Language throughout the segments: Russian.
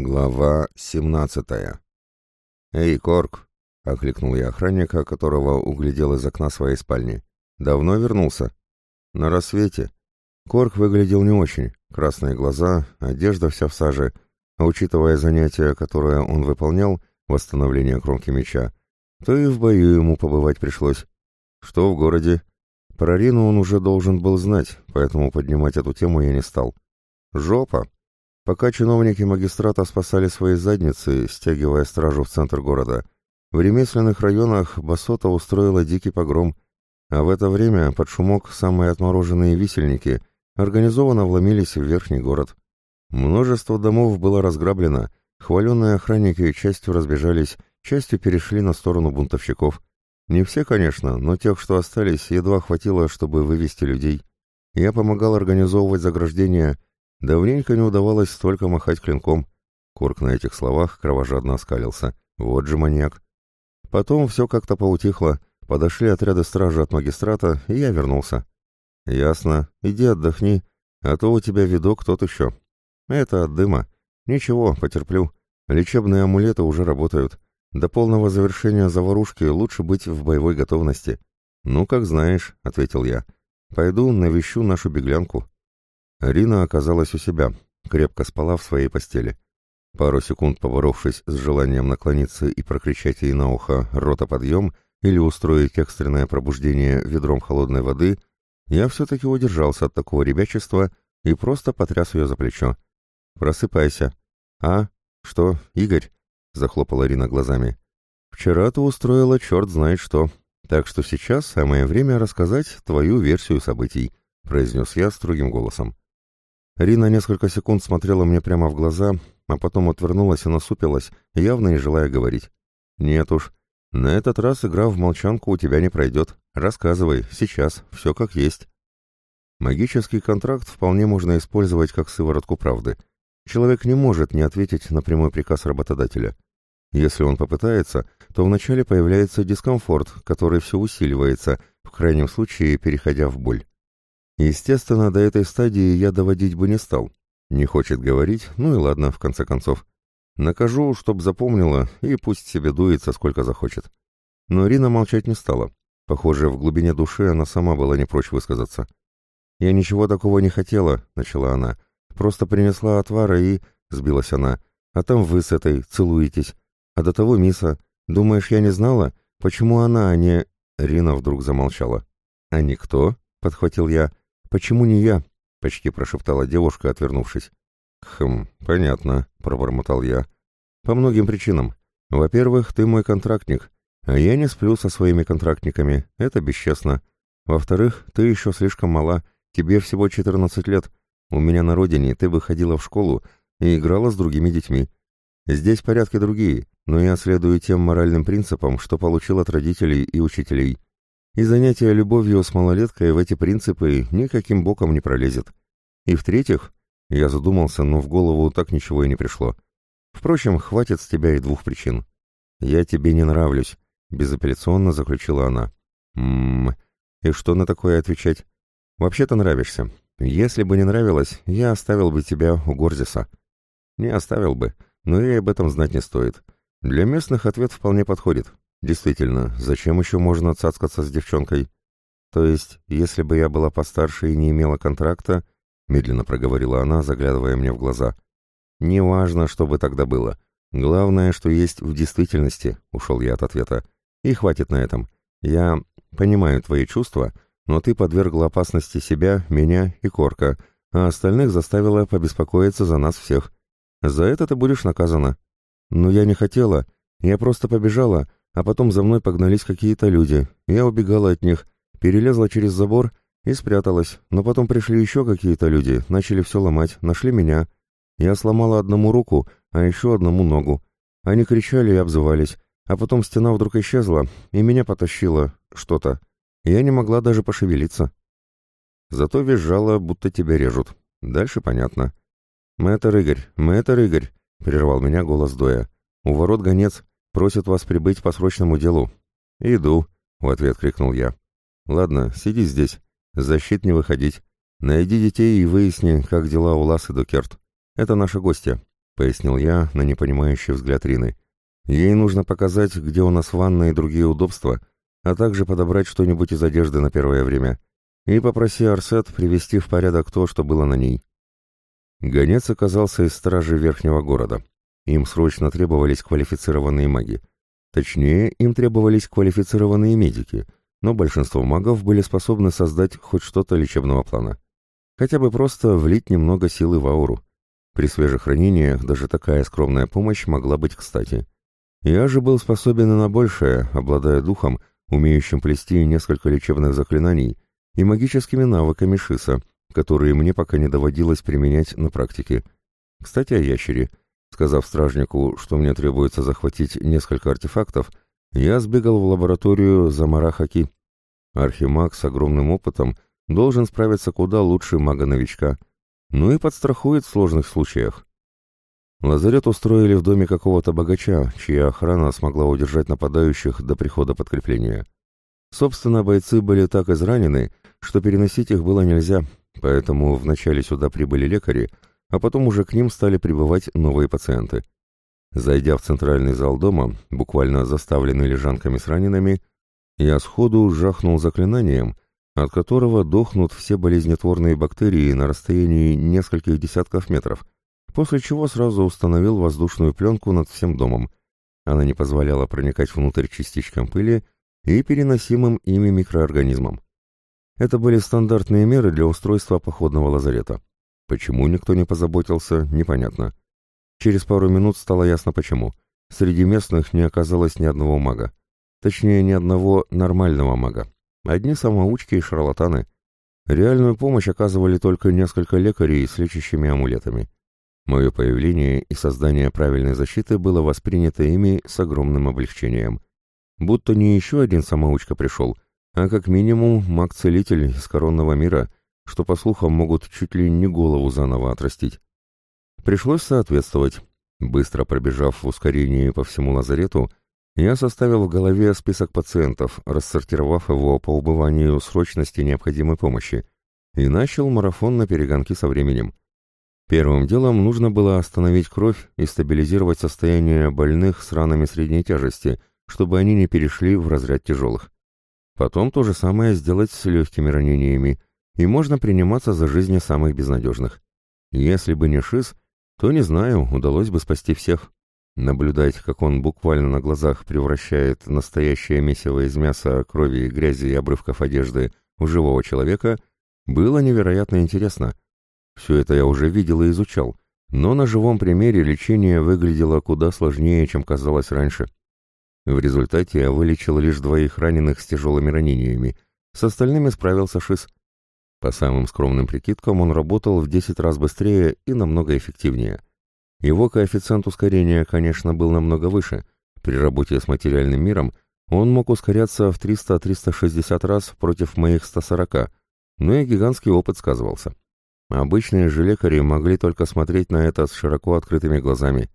Глава 17 «Эй, Корк!» — окликнул я охранника, которого углядел из окна своей спальни. «Давно вернулся?» «На рассвете». Корк выглядел не очень. Красные глаза, одежда вся в саже. А учитывая занятия, которые он выполнял, восстановление кромки меча, то и в бою ему побывать пришлось. Что в городе? Про Рину он уже должен был знать, поэтому поднимать эту тему я не стал. «Жопа!» Пока чиновники магистрата спасали свои задницы, стягивая стражу в центр города, в ремесленных районах Басота устроила дикий погром, а в это время под шумок самые отмороженные висельники организованно вломились в верхний город. Множество домов было разграблено, хваленные охранники частью разбежались, частью перешли на сторону бунтовщиков. Не все, конечно, но тех, что остались, едва хватило, чтобы вывести людей. Я помогал организовывать заграждения, Давненько не удавалось столько махать клинком. Корк на этих словах кровожадно оскалился. Вот же маньяк. Потом все как-то поутихло. Подошли отряды стражи от магистрата, и я вернулся. «Ясно. Иди отдохни, а то у тебя видок тот еще». «Это от дыма. Ничего, потерплю. Лечебные амулеты уже работают. До полного завершения заварушки лучше быть в боевой готовности». «Ну, как знаешь», — ответил я. «Пойду навещу нашу беглянку». Рина оказалась у себя, крепко спала в своей постели. Пару секунд поборовшись с желанием наклониться и прокричать ей на ухо «рота подъем» или устроить экстренное пробуждение ведром холодной воды, я все-таки удержался от такого ребячества и просто потряс ее за плечо. «Просыпайся». «А? Что, Игорь?» — захлопала Рина глазами. «Вчера ты устроила черт знает что, так что сейчас самое время рассказать твою версию событий», — произнес я строгим голосом. Рина несколько секунд смотрела мне прямо в глаза, а потом отвернулась и насупилась, явно не желая говорить. «Нет уж, на этот раз игра в молчанку у тебя не пройдет. Рассказывай, сейчас, все как есть». Магический контракт вполне можно использовать как сыворотку правды. Человек не может не ответить на прямой приказ работодателя. Если он попытается, то вначале появляется дискомфорт, который все усиливается, в крайнем случае переходя в боль. Естественно, до этой стадии я доводить бы не стал. Не хочет говорить, ну и ладно, в конце концов. Накажу, чтоб запомнила, и пусть себе дуется, сколько захочет. Но Рина молчать не стала. Похоже, в глубине души она сама была не прочь высказаться. «Я ничего такого не хотела», — начала она. «Просто принесла отвара и...» — сбилась она. «А там вы с этой целуетесь. А до того Миса. Думаешь, я не знала? Почему она, а не...» Рина вдруг замолчала. «А никто?» — подхватил я. «Почему не я?» — почти прошептала девушка, отвернувшись. «Хм, понятно», — пробормотал я. «По многим причинам. Во-первых, ты мой контрактник, а я не сплю со своими контрактниками, это бесчестно. Во-вторых, ты еще слишком мала, тебе всего 14 лет. У меня на родине ты выходила в школу и играла с другими детьми. Здесь порядки другие, но я следую тем моральным принципам, что получил от родителей и учителей. И занятие любовью с малолеткой в эти принципы никаким боком не пролезет. И в-третьих, я задумался, но в голову так ничего и не пришло. Впрочем, хватит с тебя и двух причин. Я тебе не нравлюсь, безапелляционно заключила она. Ммм, и что на такое отвечать? Вообще-то нравишься. Если бы не нравилось, я оставил бы тебя у Горзиса. Не оставил бы, но и об этом знать не стоит. Для местных ответ вполне подходит. Действительно, зачем еще можно цацкаться с девчонкой? То есть, если бы я была постарше и не имела контракта, медленно проговорила она, заглядывая мне в глаза. Неважно, что бы тогда было. Главное, что есть в действительности, ушел я от ответа. И хватит на этом. Я понимаю твои чувства, но ты подвергла опасности себя, меня и Корка, а остальных заставила побеспокоиться за нас всех. За это ты будешь наказана. Но я не хотела, я просто побежала, а потом за мной погнались какие-то люди. Я убегала от них, перелезла через забор и спряталась. Но потом пришли еще какие-то люди, начали все ломать, нашли меня. Я сломала одному руку, а еще одному ногу. Они кричали и обзывались. А потом стена вдруг исчезла, и меня потащило что-то. Я не могла даже пошевелиться. Зато визжала, будто тебя режут. Дальше понятно. «Мэтр Игорь, мэтр Игорь!» — прервал меня голос Доя. «У ворот гонец. Просит вас прибыть по срочному делу». «Иду», — в ответ крикнул я. «Ладно, сиди здесь. Защит не выходить. Найди детей и выясни, как дела у Ласы Дукерт. Это наши гости. пояснил я на непонимающий взгляд Рины. «Ей нужно показать, где у нас ванна и другие удобства, а также подобрать что-нибудь из одежды на первое время. И попроси Арсет привести в порядок то, что было на ней». Гонец оказался из стражи Верхнего города. Им срочно требовались квалифицированные маги. Точнее, им требовались квалифицированные медики, но большинство магов были способны создать хоть что-то лечебного плана. Хотя бы просто влить немного силы в ауру. При свежих ранениях даже такая скромная помощь могла быть кстати. Я же был способен на большее, обладая духом, умеющим плести несколько лечебных заклинаний и магическими навыками Шиса, которые мне пока не доводилось применять на практике. Кстати, о ящере. Сказав стражнику, что мне требуется захватить несколько артефактов, я сбегал в лабораторию Замара Хаки. Архимаг с огромным опытом должен справиться куда лучше мага-новичка, ну и подстрахует в сложных случаях. Лазарет устроили в доме какого-то богача, чья охрана смогла удержать нападающих до прихода подкрепления. Собственно, бойцы были так изранены, что переносить их было нельзя, поэтому вначале сюда прибыли лекари, а потом уже к ним стали прибывать новые пациенты. Зайдя в центральный зал дома, буквально заставленный лежанками с ранеными, я сходу жахнул заклинанием, от которого дохнут все болезнетворные бактерии на расстоянии нескольких десятков метров, после чего сразу установил воздушную пленку над всем домом. Она не позволяла проникать внутрь частичкам пыли и переносимым ими микроорганизмам. Это были стандартные меры для устройства походного лазарета. Почему никто не позаботился, непонятно. Через пару минут стало ясно почему. Среди местных не оказалось ни одного мага. Точнее, ни одного нормального мага. Одни самоучки и шарлатаны. Реальную помощь оказывали только несколько лекарей с лечащими амулетами. Мое появление и создание правильной защиты было воспринято ими с огромным облегчением. Будто не еще один самоучка пришел, а как минимум маг-целитель из коронного мира, что, по слухам, могут чуть ли не голову заново отрастить. Пришлось соответствовать. Быстро пробежав в ускорении по всему лазарету, я составил в голове список пациентов, рассортировав его по убыванию срочности необходимой помощи, и начал марафон на перегонки со временем. Первым делом нужно было остановить кровь и стабилизировать состояние больных с ранами средней тяжести, чтобы они не перешли в разряд тяжелых. Потом то же самое сделать с легкими ранениями, и можно приниматься за жизни самых безнадежных. Если бы не Шиз, то, не знаю, удалось бы спасти всех. Наблюдать, как он буквально на глазах превращает настоящее месиво из мяса, крови, грязи и обрывков одежды в живого человека, было невероятно интересно. Все это я уже видел и изучал, но на живом примере лечение выглядело куда сложнее, чем казалось раньше. В результате я вылечил лишь двоих раненых с тяжелыми ранениями, с остальными справился Шиз. По самым скромным прикидкам он работал в 10 раз быстрее и намного эффективнее. Его коэффициент ускорения, конечно, был намного выше. При работе с материальным миром он мог ускоряться в 300-360 раз против моих 140, но и гигантский опыт сказывался. Обычные же лекари могли только смотреть на это с широко открытыми глазами.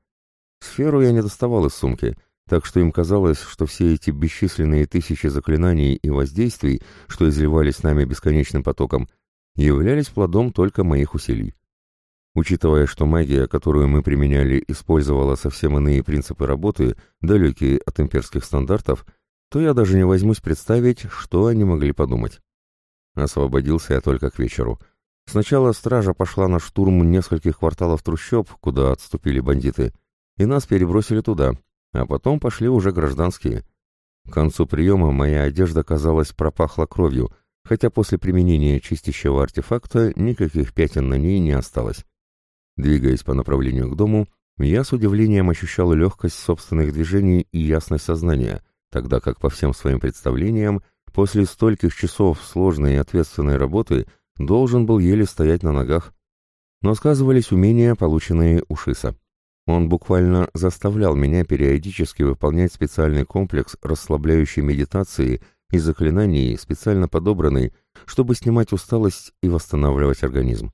Сферу я не доставал из сумки, так что им казалось, что все эти бесчисленные тысячи заклинаний и воздействий, что изливались с нами бесконечным потоком, являлись плодом только моих усилий. Учитывая, что магия, которую мы применяли, использовала совсем иные принципы работы, далекие от имперских стандартов, то я даже не возьмусь представить, что они могли подумать. Освободился я только к вечеру. Сначала стража пошла на штурм нескольких кварталов трущоб, куда отступили бандиты, и нас перебросили туда, а потом пошли уже гражданские. К концу приема моя одежда, казалось, пропахла кровью, хотя после применения чистящего артефакта никаких пятен на ней не осталось. Двигаясь по направлению к дому, я с удивлением ощущал легкость собственных движений и ясность сознания, тогда как по всем своим представлениям, после стольких часов сложной и ответственной работы должен был еле стоять на ногах. Но сказывались умения, полученные у Шиса. Он буквально заставлял меня периодически выполнять специальный комплекс расслабляющей медитации и заклинаний, специально подобранный, чтобы снимать усталость и восстанавливать организм.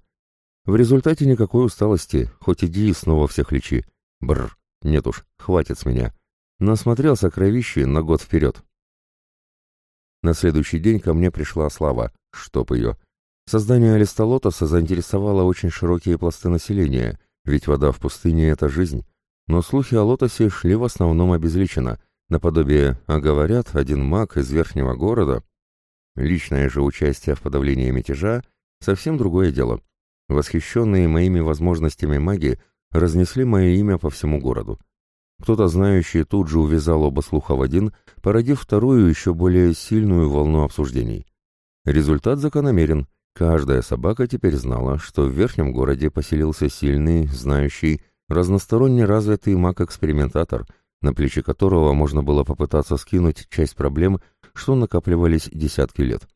В результате никакой усталости, хоть иди и снова всех лечи. Бррр, нет уж, хватит с меня. Насмотрелся кровищи на год вперед. На следующий день ко мне пришла слава, чтоб ее. Создание Алистолотоса заинтересовало очень широкие пласты населения, Ведь вода в пустыне — это жизнь. Но слухи о лотосе шли в основном обезличенно, наподобие «а говорят, один маг из верхнего города». Личное же участие в подавлении мятежа — совсем другое дело. Восхищенные моими возможностями маги разнесли мое имя по всему городу. Кто-то знающий тут же увязал оба слуха в один, породив вторую еще более сильную волну обсуждений. Результат закономерен. Каждая собака теперь знала, что в верхнем городе поселился сильный, знающий, разносторонне развитый маг-экспериментатор, на плечи которого можно было попытаться скинуть часть проблем, что накапливались десятки лет.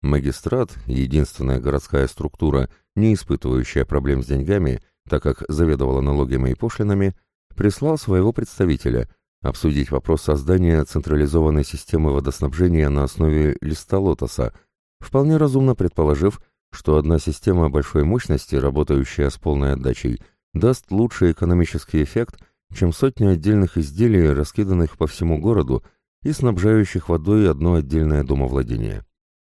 Магистрат, единственная городская структура, не испытывающая проблем с деньгами, так как заведовала налогами и пошлинами, прислал своего представителя обсудить вопрос создания централизованной системы водоснабжения на основе листа лотоса, вполне разумно предположив, что одна система большой мощности, работающая с полной отдачей, даст лучший экономический эффект, чем сотни отдельных изделий, раскиданных по всему городу и снабжающих водой одно отдельное домовладение.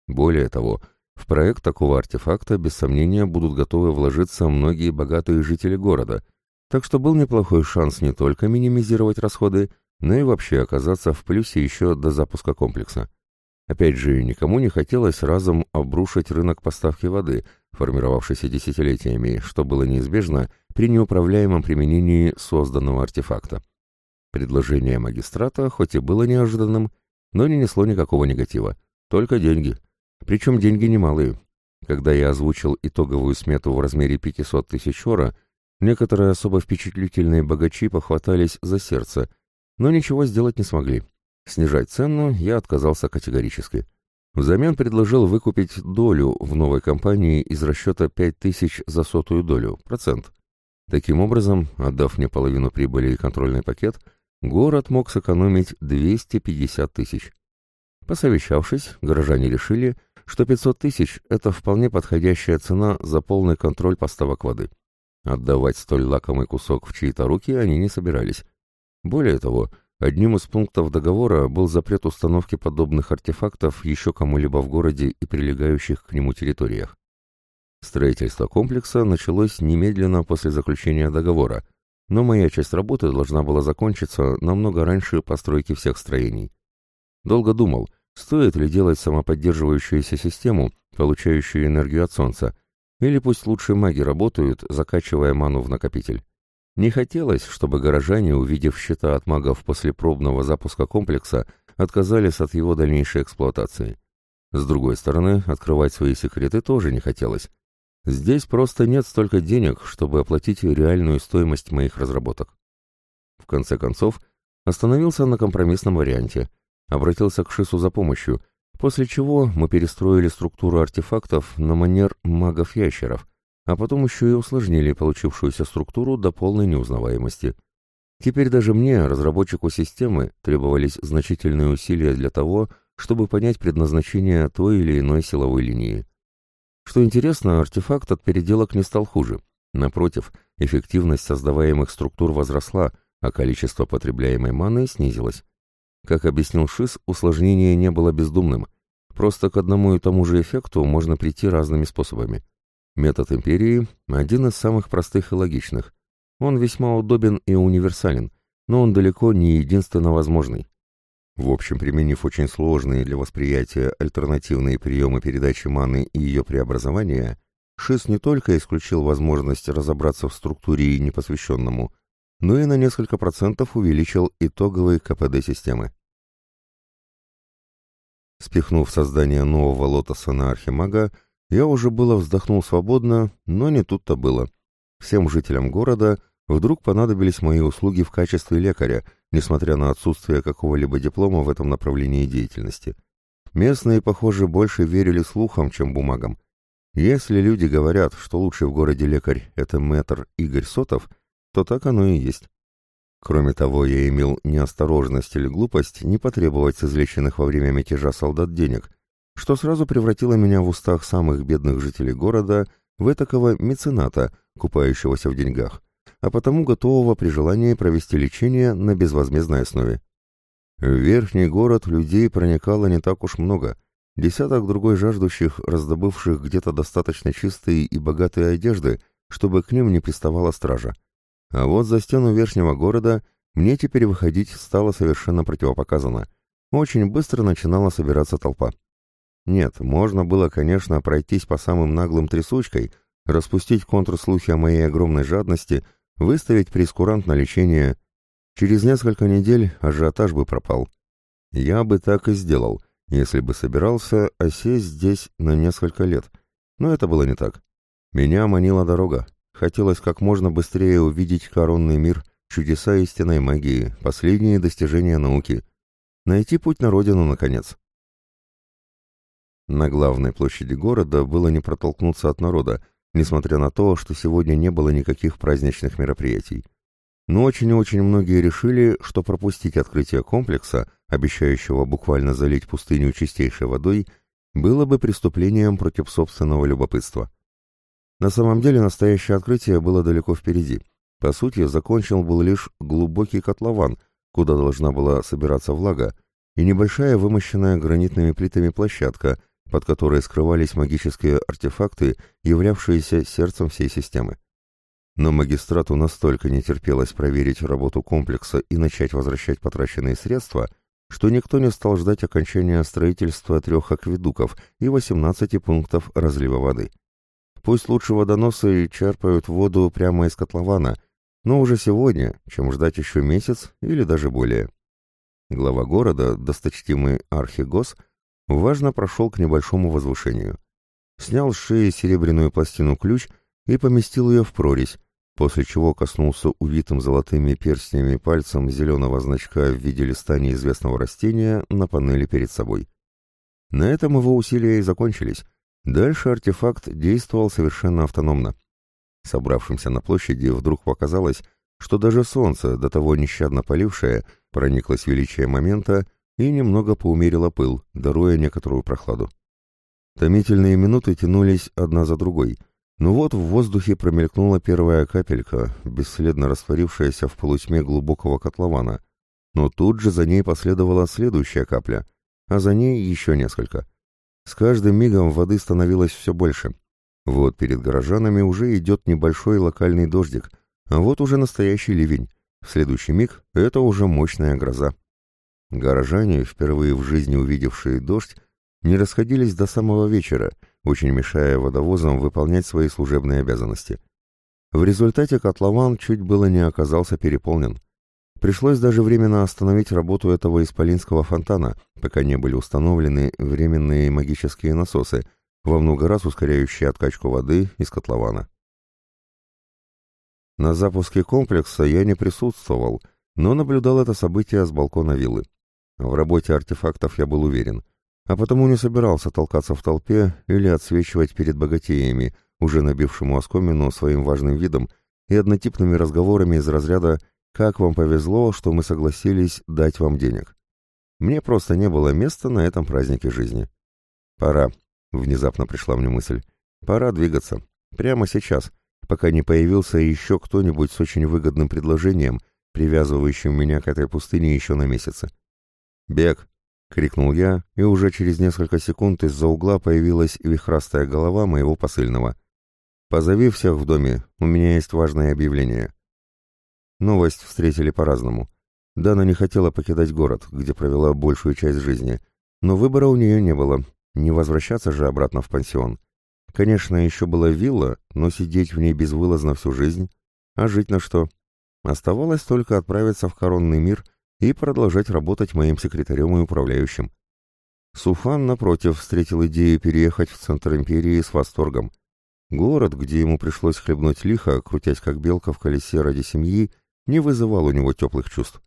Более того, в проект такого артефакта без сомнения будут готовы вложиться многие богатые жители города, так что был неплохой шанс не только минимизировать расходы, но и вообще оказаться в плюсе еще до запуска комплекса. Опять же, никому не хотелось разом обрушить рынок поставки воды, формировавшийся десятилетиями, что было неизбежно при неуправляемом применении созданного артефакта. Предложение магистрата, хоть и было неожиданным, но не несло никакого негатива, только деньги – причем деньги немалые. Когда я озвучил итоговую смету в размере 500 тысяч ора, некоторые особо впечатлительные богачи похватались за сердце, но ничего сделать не смогли. Снижать цену я отказался категорически. Взамен предложил выкупить долю в новой компании из расчета 5000 за сотую долю, процент. Таким образом, отдав мне половину прибыли и контрольный пакет, город мог сэкономить 250 тысяч. Посовещавшись, горожане решили, что 500 тысяч – это вполне подходящая цена за полный контроль поставок воды. Отдавать столь лакомый кусок в чьи-то руки они не собирались. Более того, одним из пунктов договора был запрет установки подобных артефактов еще кому-либо в городе и прилегающих к нему территориях. Строительство комплекса началось немедленно после заключения договора, но моя часть работы должна была закончиться намного раньше постройки всех строений. Долго думал – Стоит ли делать самоподдерживающуюся систему, получающую энергию от Солнца, или пусть лучшие маги работают, закачивая ману в накопитель? Не хотелось, чтобы горожане, увидев счета от магов после пробного запуска комплекса, отказались от его дальнейшей эксплуатации. С другой стороны, открывать свои секреты тоже не хотелось. Здесь просто нет столько денег, чтобы оплатить реальную стоимость моих разработок. В конце концов, остановился на компромиссном варианте – обратился к Шису за помощью, после чего мы перестроили структуру артефактов на манер магов-ящеров, а потом еще и усложнили получившуюся структуру до полной неузнаваемости. Теперь даже мне, разработчику системы, требовались значительные усилия для того, чтобы понять предназначение той или иной силовой линии. Что интересно, артефакт от переделок не стал хуже. Напротив, эффективность создаваемых структур возросла, а количество потребляемой маны снизилось. Как объяснил Шис, усложнение не было бездумным. Просто к одному и тому же эффекту можно прийти разными способами. Метод империи – один из самых простых и логичных. Он весьма удобен и универсален, но он далеко не единственно возможный. В общем, применив очень сложные для восприятия альтернативные приемы передачи маны и ее преобразования, Шис не только исключил возможность разобраться в структуре непосвященному, но и на несколько процентов увеличил итоговый КПД системы. Спихнув создание нового лотоса на Архимага, я уже было вздохнул свободно, но не тут-то было. Всем жителям города вдруг понадобились мои услуги в качестве лекаря, несмотря на отсутствие какого-либо диплома в этом направлении деятельности. Местные, похоже, больше верили слухам, чем бумагам. Если люди говорят, что лучший в городе лекарь — это мэтр Игорь Сотов — то так оно и есть. Кроме того, я имел неосторожность или глупость не потребовать с излеченных во время мятежа солдат денег, что сразу превратило меня в устах самых бедных жителей города в этакого мецената, купающегося в деньгах, а потому готового при желании провести лечение на безвозмездной основе. В верхний город людей проникало не так уж много, десяток другой жаждущих, раздобывших где-то достаточно чистые и богатые одежды – чтобы к ним не приставала стража. А вот за стену верхнего города мне теперь выходить стало совершенно противопоказано. Очень быстро начинала собираться толпа. Нет, можно было, конечно, пройтись по самым наглым трясучкой, распустить контрслухи о моей огромной жадности, выставить прескурант на лечение. Через несколько недель ажиотаж бы пропал. Я бы так и сделал, если бы собирался осесть здесь на несколько лет. Но это было не так. Меня манила дорога. Хотелось как можно быстрее увидеть коронный мир, чудеса истинной магии, последние достижения науки. Найти путь на родину, наконец. На главной площади города было не протолкнуться от народа, несмотря на то, что сегодня не было никаких праздничных мероприятий. Но очень и очень многие решили, что пропустить открытие комплекса, обещающего буквально залить пустыню чистейшей водой, было бы преступлением против собственного любопытства. На самом деле настоящее открытие было далеко впереди. По сути, закончил был лишь глубокий котлован, куда должна была собираться влага, и небольшая вымощенная гранитными плитами площадка – под которой скрывались магические артефакты, являвшиеся сердцем всей системы. Но магистрату настолько не терпелось проверить работу комплекса и начать возвращать потраченные средства, что никто не стал ждать окончания строительства трех акведуков и 18 пунктов разлива воды. Пусть лучше водоносы черпают воду прямо из котлована, но уже сегодня, чем ждать еще месяц или даже более. Глава города, досточтимый Архигос, важно прошел к небольшому возвышению. Снял с шеи серебряную пластину-ключ и поместил ее в прорезь, после чего коснулся увитым золотыми перстнями пальцем зеленого значка в виде листа неизвестного растения на панели перед собой. На этом его усилия и закончились. Дальше артефакт действовал совершенно автономно. Собравшимся на площади вдруг показалось, что даже солнце, до того нещадно полившее, прониклось величие момента и немного поумерила пыл, даруя некоторую прохладу. Томительные минуты тянулись одна за другой, но вот в воздухе промелькнула первая капелька, бесследно растворившаяся в полутьме глубокого котлована, но тут же за ней последовала следующая капля, а за ней еще несколько. С каждым мигом воды становилось все больше. Вот перед горожанами уже идет небольшой локальный дождик, а вот уже настоящий ливень. В следующий миг это уже мощная гроза. Горожане, впервые в жизни увидевшие дождь, не расходились до самого вечера, очень мешая водовозам выполнять свои служебные обязанности. В результате котлован чуть было не оказался переполнен. Пришлось даже временно остановить работу этого исполинского фонтана, пока не были установлены временные магические насосы, во много раз ускоряющие откачку воды из котлована. На запуске комплекса я не присутствовал, но наблюдал это событие с балкона виллы. В работе артефактов я был уверен, а потому не собирался толкаться в толпе или отсвечивать перед богатеями, уже набившему оскомину своим важным видом и однотипными разговорами из разряда «Как вам повезло, что мы согласились дать вам денег?» Мне просто не было места на этом празднике жизни. «Пора», — внезапно пришла мне мысль, — «пора двигаться. Прямо сейчас, пока не появился еще кто-нибудь с очень выгодным предложением, привязывающим меня к этой пустыне еще на месяцы. «Бег!» — крикнул я, и уже через несколько секунд из-за угла появилась вихрастая голова моего посыльного. «Позови всех в доме, у меня есть важное объявление». Новость встретили по-разному. Дана не хотела покидать город, где провела большую часть жизни, но выбора у нее не было, не возвращаться же обратно в пансион. Конечно, еще была вилла, но сидеть в ней безвылазно всю жизнь. А жить на что? Оставалось только отправиться в коронный мир и продолжать работать моим секретарем и управляющим. Суфан, напротив, встретил идею переехать в центр империи с восторгом. Город, где ему пришлось хлебнуть лихо, крутясь как белка в колесе ради семьи, не вызывал у него теплых чувств.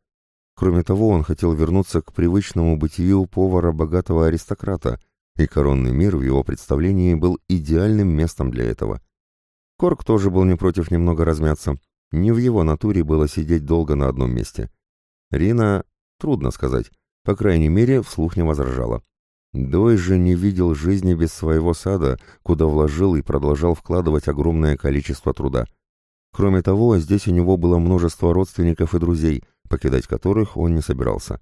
Кроме того, он хотел вернуться к привычному бытию повара богатого аристократа, и коронный мир в его представлении был идеальным местом для этого. Корк тоже был не против немного размяться. Не в его натуре было сидеть долго на одном месте. Рина, трудно сказать, по крайней мере, вслух не возражала. Дой же не видел жизни без своего сада, куда вложил и продолжал вкладывать огромное количество труда. Кроме того, здесь у него было множество родственников и друзей, покидать которых он не собирался.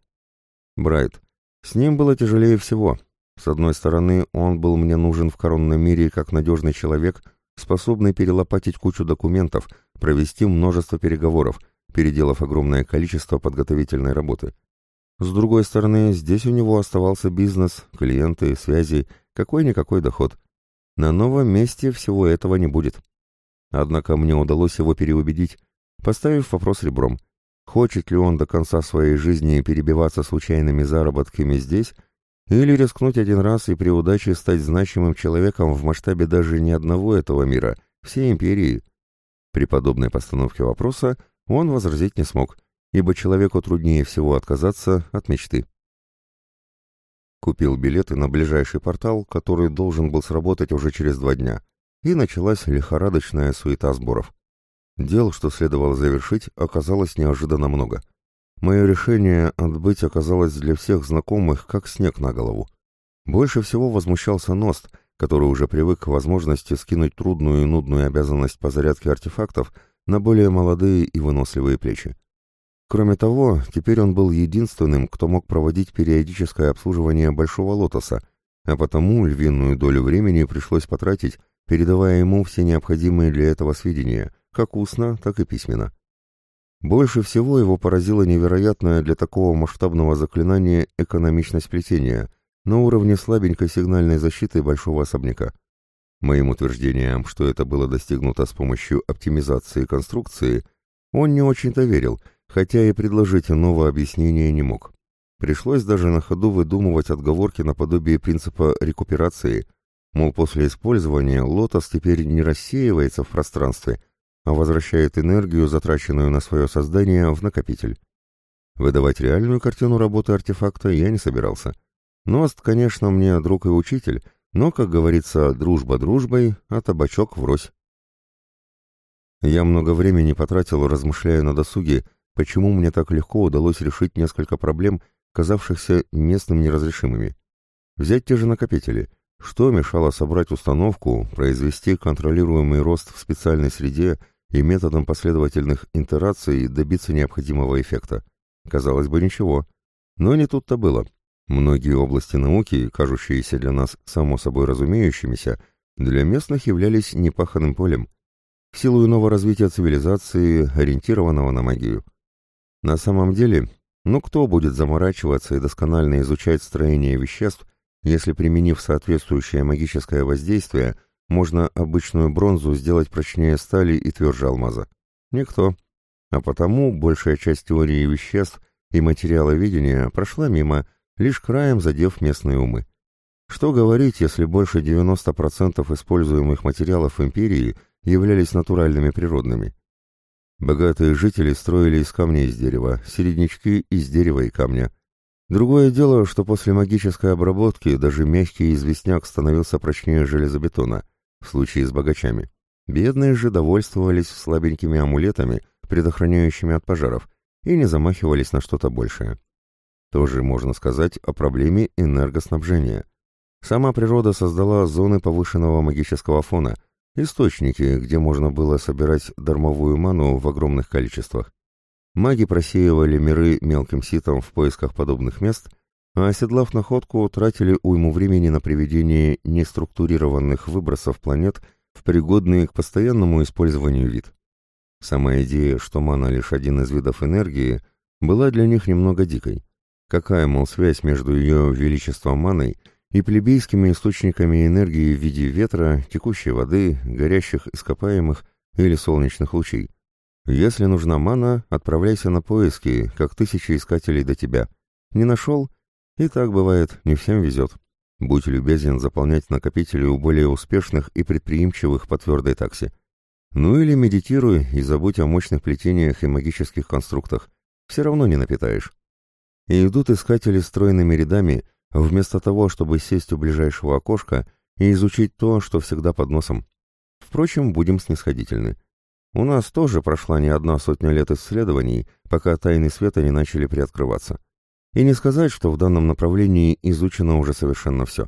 Брайт. С ним было тяжелее всего. С одной стороны, он был мне нужен в коронном мире как надежный человек, способный перелопатить кучу документов, провести множество переговоров, переделав огромное количество подготовительной работы. С другой стороны, здесь у него оставался бизнес, клиенты, связи, какой-никакой доход. На новом месте всего этого не будет. Однако мне удалось его переубедить, поставив вопрос ребром. Хочет ли он до конца своей жизни перебиваться случайными заработками здесь, или рискнуть один раз и при удаче стать значимым человеком в масштабе даже не одного этого мира, всей империи? При подобной постановке вопроса он возразить не смог, ибо человеку труднее всего отказаться от мечты. Купил билеты на ближайший портал, который должен был сработать уже через два дня, и началась лихорадочная суета сборов. Дел, что следовало завершить, оказалось неожиданно много. Мое решение отбыть оказалось для всех знакомых, как снег на голову. Больше всего возмущался Ност, который уже привык к возможности скинуть трудную и нудную обязанность по зарядке артефактов на более молодые и выносливые плечи. Кроме того, теперь он был единственным, кто мог проводить периодическое обслуживание Большого Лотоса, а потому львиную долю времени пришлось потратить, передавая ему все необходимые для этого сведения, как устно, так и письменно. Больше всего его поразила невероятная для такого масштабного заклинания экономичность плетения на уровне слабенькой сигнальной защиты большого особняка. Моим утверждением, что это было достигнуто с помощью оптимизации конструкции, он не очень-то верил – хотя и предложить иного объяснения не мог. Пришлось даже на ходу выдумывать отговорки наподобие принципа рекуперации, мол, после использования лотос теперь не рассеивается в пространстве, а возвращает энергию, затраченную на свое создание, в накопитель. Выдавать реальную картину работы артефакта я не собирался. Ност, конечно, мне друг и учитель, но, как говорится, дружба дружбой, а табачок врозь. Я много времени потратил, размышляя на досуге, почему мне так легко удалось решить несколько проблем, казавшихся местным неразрешимыми. Взять те же накопители. Что мешало собрать установку, произвести контролируемый рост в специальной среде и методом последовательных интераций добиться необходимого эффекта? Казалось бы, ничего. Но не тут-то было. Многие области науки, кажущиеся для нас само собой разумеющимися, для местных являлись непаханным полем, в силу иного развития цивилизации, ориентированного на магию. На самом деле, ну кто будет заморачиваться и досконально изучать строение веществ, если, применив соответствующее магическое воздействие, можно обычную бронзу сделать прочнее стали и тверже алмаза? Никто. А потому большая часть теории веществ и материаловедения прошла мимо, лишь краем задев местные умы. Что говорить, если больше 90% используемых материалов империи являлись натуральными природными? Богатые жители строили из камня из дерева, середнячки из дерева и камня. Другое дело, что после магической обработки даже мягкий известняк становился прочнее железобетона, в случае с богачами. Бедные же довольствовались слабенькими амулетами, предохраняющими от пожаров, и не замахивались на что-то большее. Тоже можно сказать о проблеме энергоснабжения. Сама природа создала зоны повышенного магического фона – Источники, где можно было собирать дармовую ману в огромных количествах. Маги просеивали миры мелким ситом в поисках подобных мест, а оседлав находку, тратили уйму времени на приведение неструктурированных выбросов планет в пригодный к постоянному использованию вид. Сама идея, что мана лишь один из видов энергии, была для них немного дикой. Какая, мол, связь между ее величеством маной – и плебейскими источниками энергии в виде ветра, текущей воды, горящих ископаемых или солнечных лучей. Если нужна мана, отправляйся на поиски, как тысячи искателей до тебя. Не нашел? И так бывает, не всем везет. Будь любезен заполнять накопители у более успешных и предприимчивых по твердой таксе. Ну или медитируй и забудь о мощных плетениях и магических конструктах. Все равно не напитаешь. И идут искатели стройными рядами, вместо того, чтобы сесть у ближайшего окошка и изучить то, что всегда под носом. Впрочем, будем снисходительны. У нас тоже прошла не одна сотня лет исследований, пока тайны света не начали приоткрываться. И не сказать, что в данном направлении изучено уже совершенно все.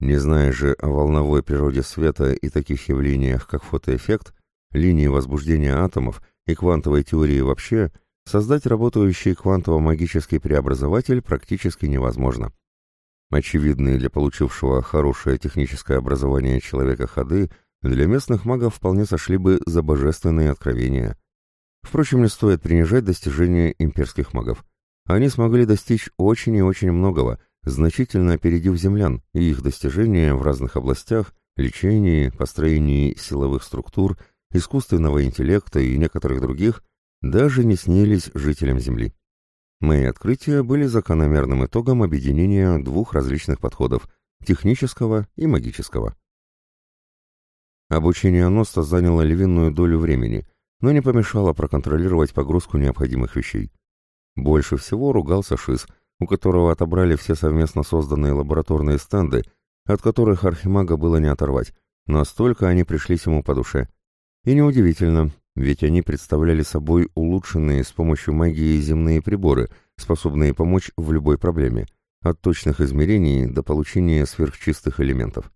Не зная же о волновой природе света и таких явлениях, как фотоэффект, линии возбуждения атомов и квантовой теории вообще, создать работающий квантово-магический преобразователь практически невозможно. Очевидные для получившего хорошее техническое образование человека ходы для местных магов вполне сошли бы за божественные откровения. Впрочем, не стоит принижать достижения имперских магов. Они смогли достичь очень и очень многого, значительно опередив землян, и их достижения в разных областях, лечении, построении силовых структур, искусственного интеллекта и некоторых других, даже не снились жителям Земли. Мои открытия были закономерным итогом объединения двух различных подходов – технического и магического. Обучение Носта заняло львиную долю времени, но не помешало проконтролировать погрузку необходимых вещей. Больше всего ругался Шиз, у которого отобрали все совместно созданные лабораторные стенды, от которых архимага было не оторвать, настолько они пришлись ему по душе. И неудивительно, ведь они представляли собой улучшенные с помощью магии земные приборы, способные помочь в любой проблеме, от точных измерений до получения сверхчистых элементов.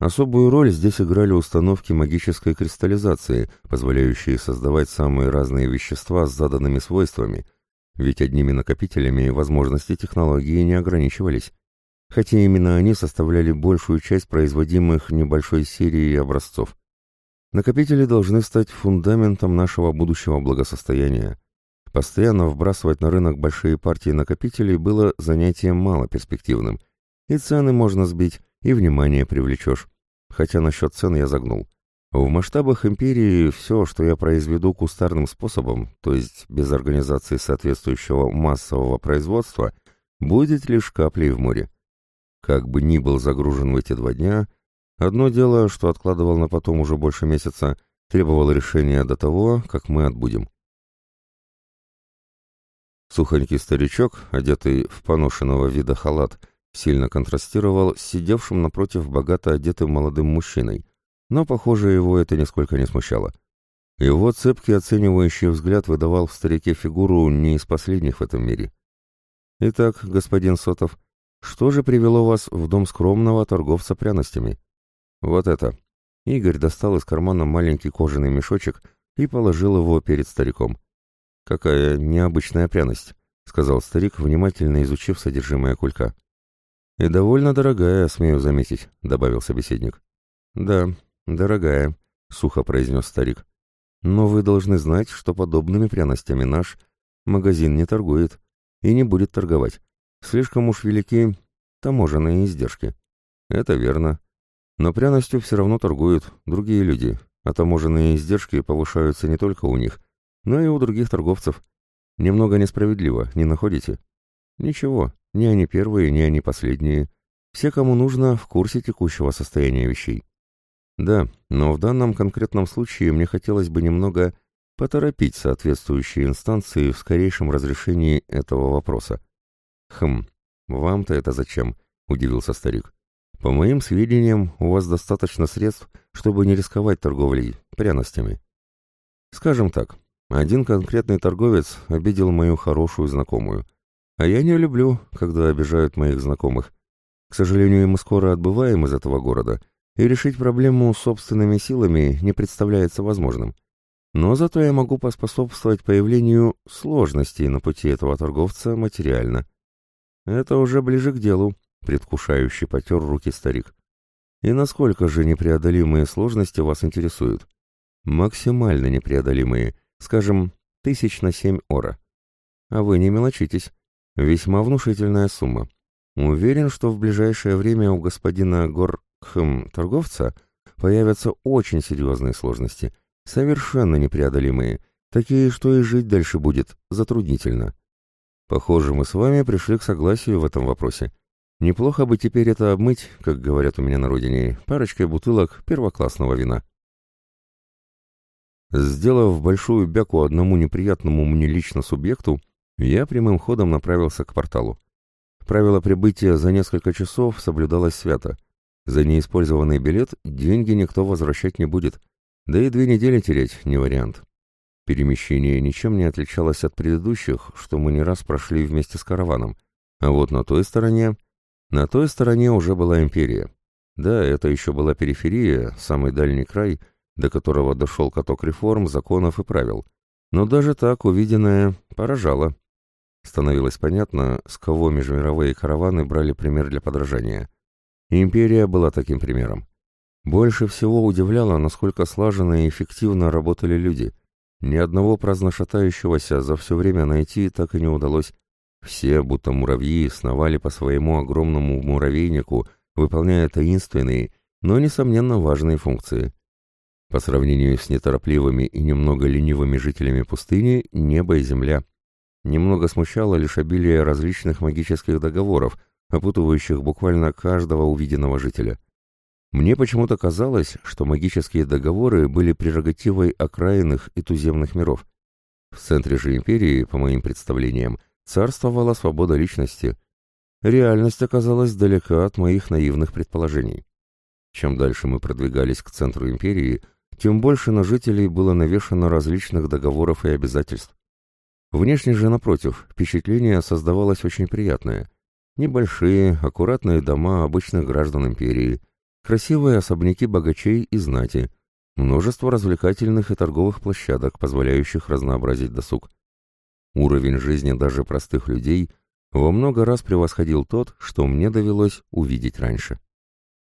Особую роль здесь играли установки магической кристаллизации, позволяющие создавать самые разные вещества с заданными свойствами, ведь одними накопителями возможности технологии не ограничивались, хотя именно они составляли большую часть производимых небольшой серии образцов. Накопители должны стать фундаментом нашего будущего благосостояния. Постоянно вбрасывать на рынок большие партии накопителей было занятием малоперспективным. И цены можно сбить, и внимание привлечешь. Хотя насчет цен я загнул. В масштабах империи все, что я произведу кустарным способом, то есть без организации соответствующего массового производства, будет лишь каплей в море. Как бы ни был загружен в эти два дня, Одно дело, что откладывал на потом уже больше месяца, требовал решения до того, как мы отбудем. Сухонький старичок, одетый в поношенного вида халат, сильно контрастировал с сидевшим напротив богато одетым молодым мужчиной, но, похоже, его это нисколько не смущало. Его цепкий оценивающий взгляд выдавал в старике фигуру не из последних в этом мире. «Итак, господин Сотов, что же привело вас в дом скромного торговца пряностями?» «Вот это». Игорь достал из кармана маленький кожаный мешочек и положил его перед стариком. «Какая необычная пряность», — сказал старик, внимательно изучив содержимое кулька. «И довольно дорогая, смею заметить», — добавил собеседник. «Да, дорогая», — сухо произнес старик. «Но вы должны знать, что подобными пряностями наш магазин не торгует и не будет торговать. Слишком уж велики таможенные издержки». «Это верно», но пряностью все равно торгуют другие люди, а таможенные издержки повышаются не только у них, но и у других торговцев. Немного несправедливо, не находите? Ничего, ни они первые, ни они последние. Все, кому нужно, в курсе текущего состояния вещей. Да, но в данном конкретном случае мне хотелось бы немного поторопить соответствующие инстанции в скорейшем разрешении этого вопроса. Хм, вам-то это зачем? Удивился старик. По моим сведениям, у вас достаточно средств, чтобы не рисковать торговлей пряностями. Скажем так, один конкретный торговец обидел мою хорошую знакомую. А я не люблю, когда обижают моих знакомых. К сожалению, мы скоро отбываем из этого города, и решить проблему собственными силами не представляется возможным. Но зато я могу поспособствовать появлению сложностей на пути этого торговца материально. Это уже ближе к делу, Предвкушающе потер руки старик. И насколько же непреодолимые сложности вас интересуют? Максимально непреодолимые, скажем, тысяч на семь ора. А вы не мелочитесь. Весьма внушительная сумма. Уверен, что в ближайшее время у господина Горхм торговца появятся очень серьезные сложности, совершенно непреодолимые, такие, что и жить дальше будет затруднительно. Похоже, мы с вами пришли к согласию в этом вопросе. Неплохо бы теперь это обмыть, как говорят у меня на родине, парочкой бутылок первоклассного вина. Сделав большую бяку одному неприятному мне лично субъекту, я прямым ходом направился к порталу. Правило прибытия за несколько часов соблюдалось свято. За неиспользованный билет деньги никто возвращать не будет, да и две недели терять не вариант. Перемещение ничем не отличалось от предыдущих, что мы не раз прошли вместе с караваном, а вот на той стороне на той стороне уже была империя. Да, это еще была периферия, самый дальний край, до которого дошел каток реформ, законов и правил. Но даже так увиденное поражало. Становилось понятно, с кого межмировые караваны брали пример для подражания. Империя была таким примером. Больше всего удивляло, насколько слаженно и эффективно работали люди. Ни одного праздно шатающегося за все время найти так и не удалось. Все, будто муравьи, сновали по своему огромному муравейнику, выполняя таинственные, но, несомненно, важные функции. По сравнению с неторопливыми и немного ленивыми жителями пустыни, небо и земля. Немного смущало лишь обилие различных магических договоров, опутывающих буквально каждого увиденного жителя. Мне почему-то казалось, что магические договоры были прерогативой окраинных и туземных миров. В центре же империи, по моим представлениям, царствовала свобода личности. Реальность оказалась далека от моих наивных предположений. Чем дальше мы продвигались к центру империи, тем больше на жителей было навешано различных договоров и обязательств. Внешне же, напротив, впечатление создавалось очень приятное. Небольшие, аккуратные дома обычных граждан империи – красивые особняки богачей и знати, множество развлекательных и торговых площадок, позволяющих разнообразить досуг. Уровень жизни даже простых людей во много раз превосходил тот, что мне довелось увидеть раньше.